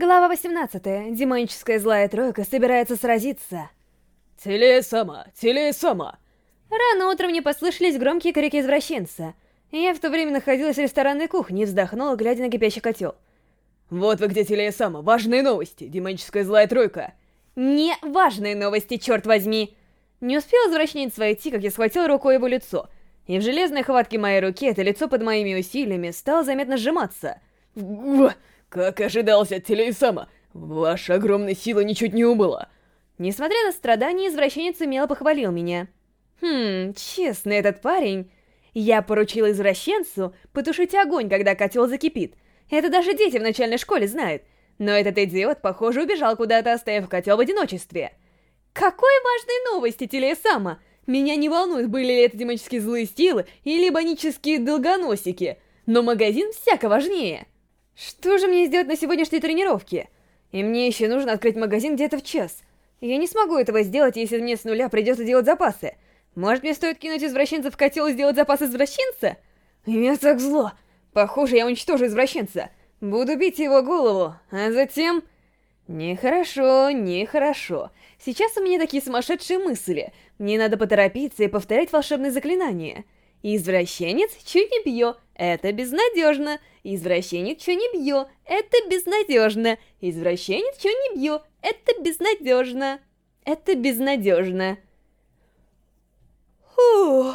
Глава 18. Демоническая злая тройка собирается сразиться. Теле-сама! Теле-сама! Рано утром мне послышались громкие крики извращенца. Я в то время находилась в ресторанной кухне и вздохнула, глядя на кипящий котел. Вот вы где, Теле-сама! Важные новости! Демоническая злая тройка! Не важные новости, черт возьми! Не успел извращенец войти, как я схватил рукой его лицо. И в железной хватке моей руки это лицо под моими усилиями стало заметно сжиматься. Как ожидался от Телеисама, ваша огромная сила ничуть не убыла. Несмотря на страдания, извращенец умело похвалил меня. Хм, честно, этот парень... Я поручила извращенцу потушить огонь, когда котел закипит. Это даже дети в начальной школе знают. Но этот идиот, похоже, убежал куда-то, оставив котел в одиночестве. Какой важной новости, Телесама! Меня не волнует, были ли это демонические злые силы или бонические долгоносики, но магазин всяко важнее. Что же мне сделать на сегодняшней тренировке? И мне еще нужно открыть магазин где-то в час. Я не смогу этого сделать, если мне с нуля придется делать запасы. Может, мне стоит кинуть извращенца в котел и сделать запас извращенца? Мне так зло. Похоже, я уничтожу извращенца. Буду бить его голову, а затем... Нехорошо, нехорошо. Сейчас у меня такие сумасшедшие мысли. Мне надо поторопиться и повторять волшебные заклинания. Извращенец чуть не бьё, это безнадежно. Извращенец чуть не бьё, это безнадежно. Извращенец чуть не бьё, это безнадежно. Это безнадежно. Фух.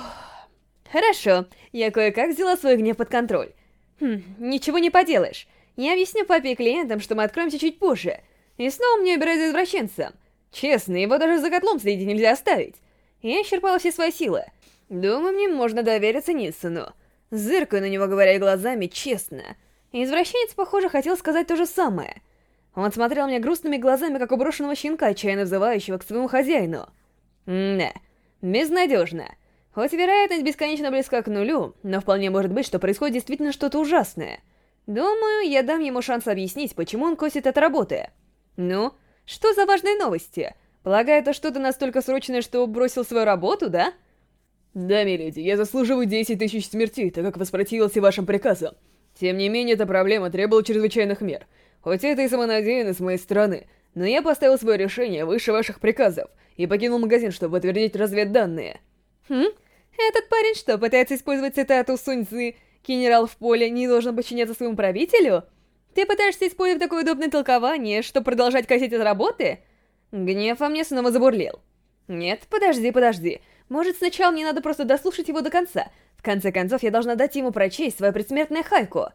Хорошо, я кое-как взяла свой гнев под контроль. Хм, ничего не поделаешь. Я объясню папе и клиентам, что мы откроемся чуть позже. И снова мне убирать за извращенцем. Честно, его даже за котлом следить нельзя оставить. Я исчерпала все свои силы. Думаю, мне можно довериться Нильсону. Зыркаю на него, говоря глазами, честно. Извращенец, похоже, хотел сказать то же самое. Он смотрел мне грустными глазами, как у брошенного щенка, отчаянно взывающего к своему хозяину. Да, безнадежно. Хоть вероятность бесконечно близка к нулю, но вполне может быть, что происходит действительно что-то ужасное. Думаю, я дам ему шанс объяснить, почему он косит от работы. Ну, что за важные новости? Полагаю, это что-то настолько срочное, что бросил свою работу, да? Да, миледи, я заслуживаю 10 тысяч смертей, так как воспротивился вашим приказам. Тем не менее, эта проблема требовала чрезвычайных мер. Хоть это и самонадеянно с моей стороны, но я поставил свое решение выше ваших приказов и покинул магазин, чтобы подтвердить разведданные. Хм? Этот парень что, пытается использовать цитату Сунь Цзы «Генерал в поле не должен подчиняться своему правителю»? Ты пытаешься использовать такое удобное толкование, чтобы продолжать косить от работы? Гнев во мне снова забурлил. Нет, подожди, подожди. Может, сначала мне надо просто дослушать его до конца. В конце концов, я должна дать ему прочесть свое предсмертное хайку.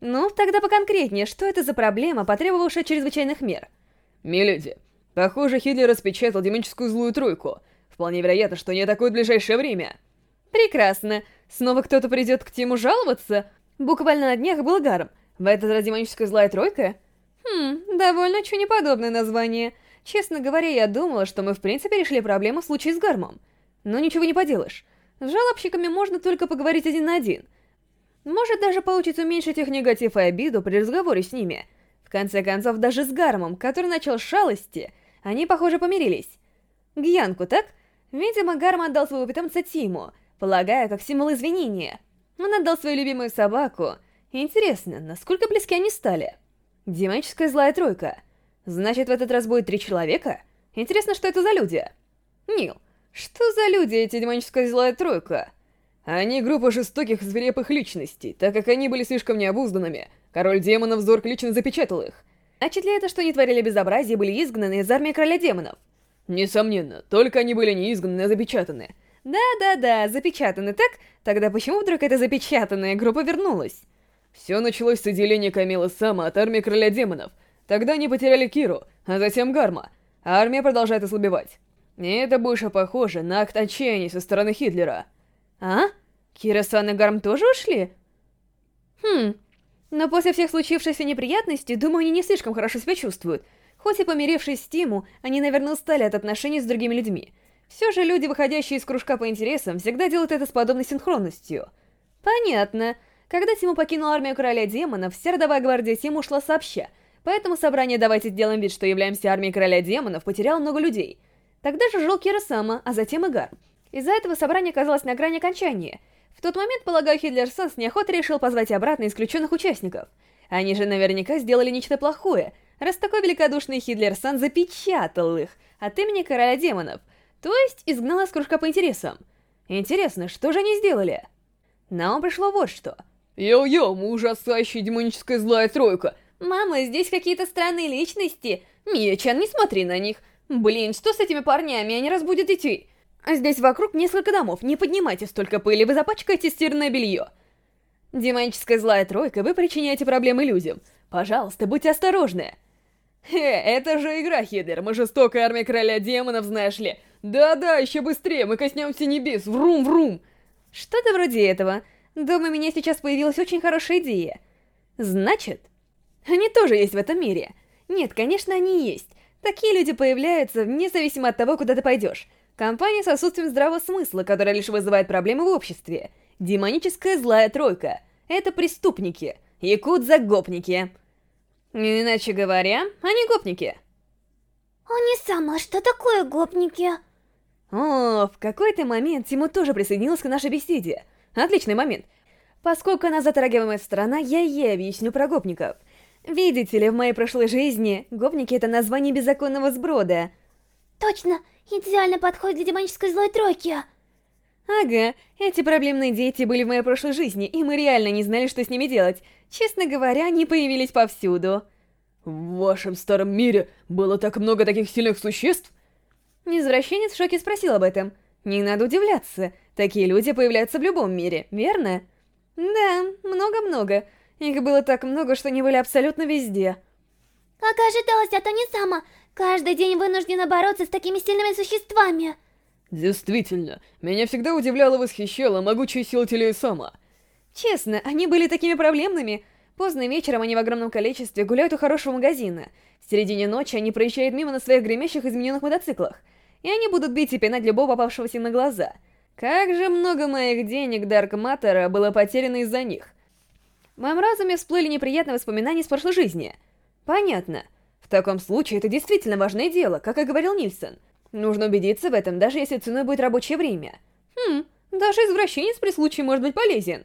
Ну, тогда поконкретнее, что это за проблема, потребовавшая чрезвычайных мер? Миледи, похоже, Хитлер распечатал демоническую злую тройку. Вполне вероятно, что не атакует в ближайшее время. Прекрасно. Снова кто-то придет к Тиму жаловаться? Буквально на днях был Гарм. В этот раз демоническая злая тройка? Хм, довольно что неподобное название. Честно говоря, я думала, что мы в принципе решили проблему в случае с Гармом. Но ничего не поделаешь. С жалобщиками можно только поговорить один на один — может даже получится уменьшить их негатив и обиду при разговоре с ними. В конце концов, даже с Гармом, который начал шалости, они, похоже, помирились. Гьянку, так? Видимо, Гарм отдал своего питомца Тиму, полагая, как символ извинения. Он отдал свою любимую собаку. Интересно, насколько близки они стали? Демоническая злая тройка. Значит, в этот раз будет три человека? Интересно, что это за люди? Нил, что за люди эти демоническая злая тройка? Они группа жестоких, свирепых личностей, так как они были слишком необузданными. Король демонов Зорк лично запечатал их. Значит ли это, что они творили безобразие и были изгнаны из армии короля демонов? Несомненно, только они были не изгнаны, а запечатаны. Да-да-да, запечатаны, так? Тогда почему вдруг эта запечатанная группа вернулась? Все началось с отделения Камилы Сама от армии короля демонов. Тогда они потеряли Киру, а затем Гарма. А армия продолжает ослабевать. И это больше похоже на акт отчаяния со стороны Хитлера. А? Кира-сан и Гарм тоже ушли? Хм, но после всех случившихся неприятностей, думаю, они не слишком хорошо себя чувствуют. Хоть и помирившись с Тиму, они, наверное, устали от отношений с другими людьми. Все же люди, выходящие из кружка по интересам, всегда делают это с подобной синхронностью. Понятно. Когда Тиму покинул армию короля демонов, вся родовая гвардия Тиму ушла сообща, поэтому собрание «Давайте сделаем вид, что являемся армией короля демонов» потеряло много людей. Тогда же жил Кира Сама, а затем и Гарм. Из-за этого собрание оказалось на грани окончания. В тот момент, полагаю, Хитлер Сан с неохотой решил позвать обратно исключенных участников. Они же наверняка сделали нечто плохое, раз такой великодушный Хидлер-сан запечатал их от имени короля демонов, то есть изгнал из кружка по интересам. Интересно, что же они сделали? Нам пришло вот что. Йо-йо, мы ужасающая демоническая злая тройка. Мама, здесь какие-то странные личности. Мия-чан, не смотри на них. Блин, что с этими парнями, они разбудят детей. А здесь вокруг несколько домов, не поднимайте столько пыли, вы запачкаете стирное белье. Демоническая злая тройка, вы причиняете проблемы людям. Пожалуйста, будьте осторожны. Хе, это же игра, Хидер, мы жестокая армия короля демонов, знаешь ли. Да-да, еще быстрее, мы коснемся небес, врум-врум. Что-то вроде этого. Думаю, у меня сейчас появилась очень хорошая идея. Значит, они тоже есть в этом мире. Нет, конечно, они есть. Такие люди появляются, независимо от того, куда ты пойдешь. Компания с отсутствием здравого смысла, которая лишь вызывает проблемы в обществе. Демоническая злая тройка. Это преступники. Якудза-гопники. Иначе говоря, они гопники. Они сама, что такое гопники? О, в какой-то момент Тиму тоже присоединилась к нашей беседе. Отличный момент. Поскольку она затрагиваемая сторона, я ей объясню про гопников. Видите ли, в моей прошлой жизни гопники — это название беззаконного сброда. Точно, идеально подходит для демонической злой тройки. Ага, эти проблемные дети были в моей прошлой жизни, и мы реально не знали, что с ними делать. Честно говоря, они появились повсюду. В вашем старом мире было так много таких сильных существ? Извращенец в шоке спросил об этом. Не надо удивляться, такие люди появляются в любом мире, верно? Да, много-много. Их было так много, что они были абсолютно везде. Как и ожидалось, а то не сама. Каждый день вынуждена бороться с такими сильными существами. Действительно, меня всегда удивляло и восхищала могучая сила Телеисама. Честно, они были такими проблемными. Поздно вечером они в огромном количестве гуляют у хорошего магазина. В середине ночи они проезжают мимо на своих гремящих измененных мотоциклах. И они будут бить и пинать любого попавшегося на глаза. Как же много моих денег Дарк Маттера было потеряно из-за них. В моем разуме всплыли неприятные воспоминания из прошлой жизни. Понятно. В таком случае это действительно важное дело, как и говорил Нильсон. Нужно убедиться в этом, даже если ценой будет рабочее время. Хм, даже извращенец при случае может быть полезен.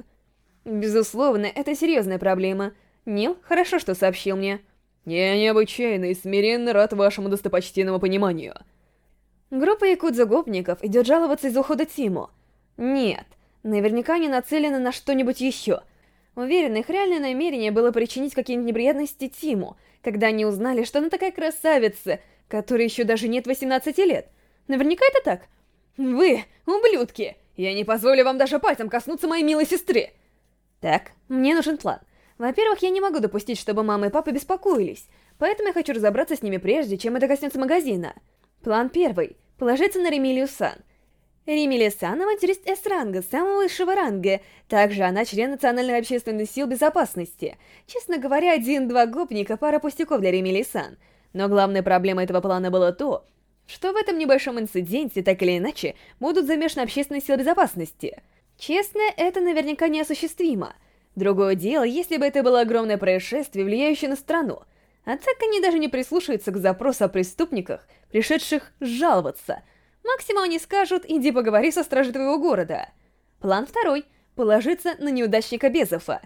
Безусловно, это серьезная проблема. Нил хорошо, что сообщил мне. Я необычайно и смиренно рад вашему достопочтенному пониманию. Группа якудза-гопников идет жаловаться из ухода Тиму. Нет, наверняка они нацелены на что-нибудь еще. Уверен, их реальное намерение было причинить какие-нибудь неприятности Тиму, когда они узнали, что она такая красавица, которой еще даже нет 18 лет. Наверняка это так. Вы, ублюдки! Я не позволю вам даже пальцем коснуться моей милой сестры! Так, мне нужен план. Во-первых, я не могу допустить, чтобы мама и папа беспокоились, поэтому я хочу разобраться с ними прежде, чем это коснется магазина. План первый. Положиться на Ремилию-сан. Ремилия-сан – авантюрист С-ранга, самого высшего ранга. Также она член Национальной общественной сил безопасности. Честно говоря, один-два гопника – пара пустяков для Ремилии-сан. Но главной проблемой этого плана было то, что в этом небольшом инциденте, так или иначе, будут замешаны общественные силы безопасности – Честно, это наверняка неосуществимо. Другое дело, если бы это было огромное происшествие, влияющее на страну. А так они даже не прислушаются к запросу о преступниках, пришедших жаловаться. Максимум они скажут «иди поговори со стражей твоего города». План второй — положиться на неудачника Безофа.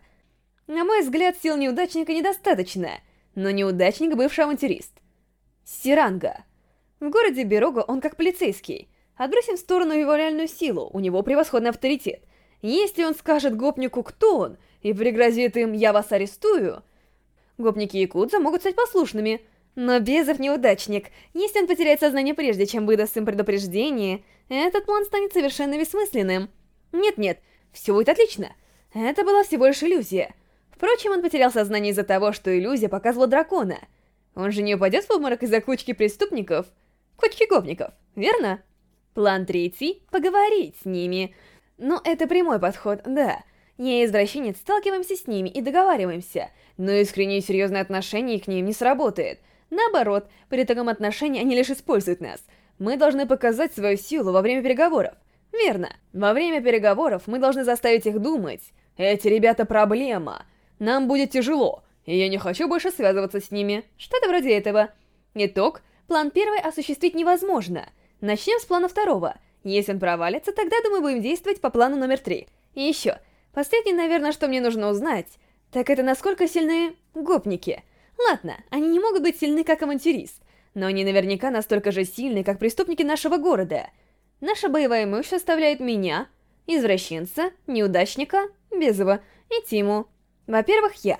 На мой взгляд, сил неудачника недостаточно, но неудачник — бывший авантюрист. Сиранга. В городе Берога он как полицейский — Отбросим в сторону его реальную силу, у него превосходный авторитет. Если он скажет гопнику, кто он, и пригрозит им «я вас арестую», гопники Якудза могут стать послушными. Но Безов неудачник. Если он потеряет сознание прежде, чем выдаст им предупреждение, этот план станет совершенно бессмысленным. Нет-нет, все будет отлично. Это была всего лишь иллюзия. Впрочем, он потерял сознание из-за того, что иллюзия показывала дракона. Он же не упадет в обморок из-за кучки преступников? Кучки гопников, верно? План третий — поговорить с ними. Но это прямой подход, да. Я и извращенец сталкиваемся с ними и договариваемся, но искреннее серьезное отношение к ним не сработает. Наоборот, при таком отношении они лишь используют нас. Мы должны показать свою силу во время переговоров. Верно. Во время переговоров мы должны заставить их думать. Эти ребята проблема. Нам будет тяжело, и я не хочу больше связываться с ними. Что-то вроде этого. Итог. План первый осуществить невозможно — Начнем с плана второго. Если он провалится, тогда, думаю, будем действовать по плану номер три. И еще, последнее, наверное, что мне нужно узнать. Так это насколько сильны гопники? Ладно, они не могут быть сильны как авантюрист, но они наверняка настолько же сильны, как преступники нашего города. Наша боевая мощь составляет меня, извращенца, неудачника, Безова и Тиму. Во-первых, я.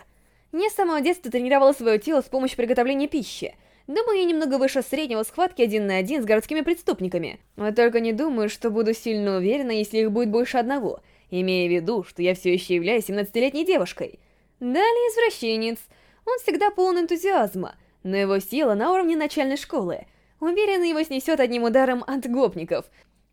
Я с самого детства тренировала свое тело с помощью приготовления пищи. Думаю, я немного выше среднего схватки один на один с городскими преступниками. Вот только не думаю, что буду сильно уверена, если их будет больше одного, имея в виду, что я все еще являюсь 17-летней девушкой. Далее извращенец. Он всегда полон энтузиазма, но его сила на уровне начальной школы. Уверена, его снесет одним ударом от гопников.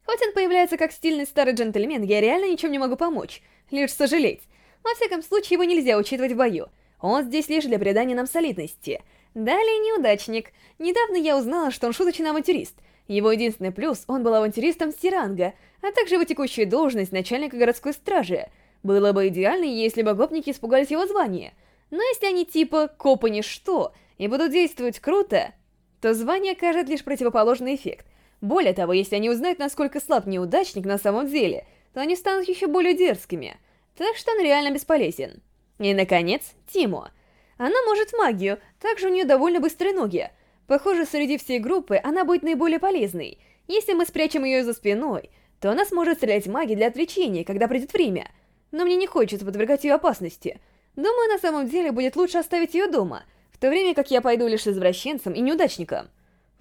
Хоть он появляется как стильный старый джентльмен, я реально ничем не могу помочь, лишь сожалеть. Во всяком случае, его нельзя учитывать в бою. Он здесь лишь для придания нам солидности. Далее неудачник. Недавно я узнала, что он шуточный авантюрист. Его единственный плюс — он был авантюристом Сиранга, а также его текущая должность начальника городской стражи. Было бы идеально, если бы гопники испугались его звания. Но если они типа «копы ничто» и будут действовать круто, то звание окажет лишь противоположный эффект. Более того, если они узнают, насколько слаб неудачник на самом деле, то они станут еще более дерзкими. Так что он реально бесполезен. И, наконец, Тимо. Она может магию, также у нее довольно быстрые ноги. Похоже, среди всей группы она будет наиболее полезной. Если мы спрячем ее за спиной, то она сможет стрелять магией для отвлечения, когда придет время. Но мне не хочется подвергать ее опасности. Думаю, на самом деле будет лучше оставить ее дома, в то время как я пойду лишь извращенцем и неудачником.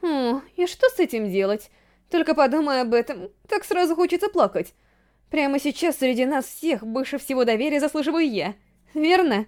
Хм, и что с этим делать? Только подумай об этом, так сразу хочется плакать. Прямо сейчас среди нас всех больше всего доверия заслуживаю я. Верно?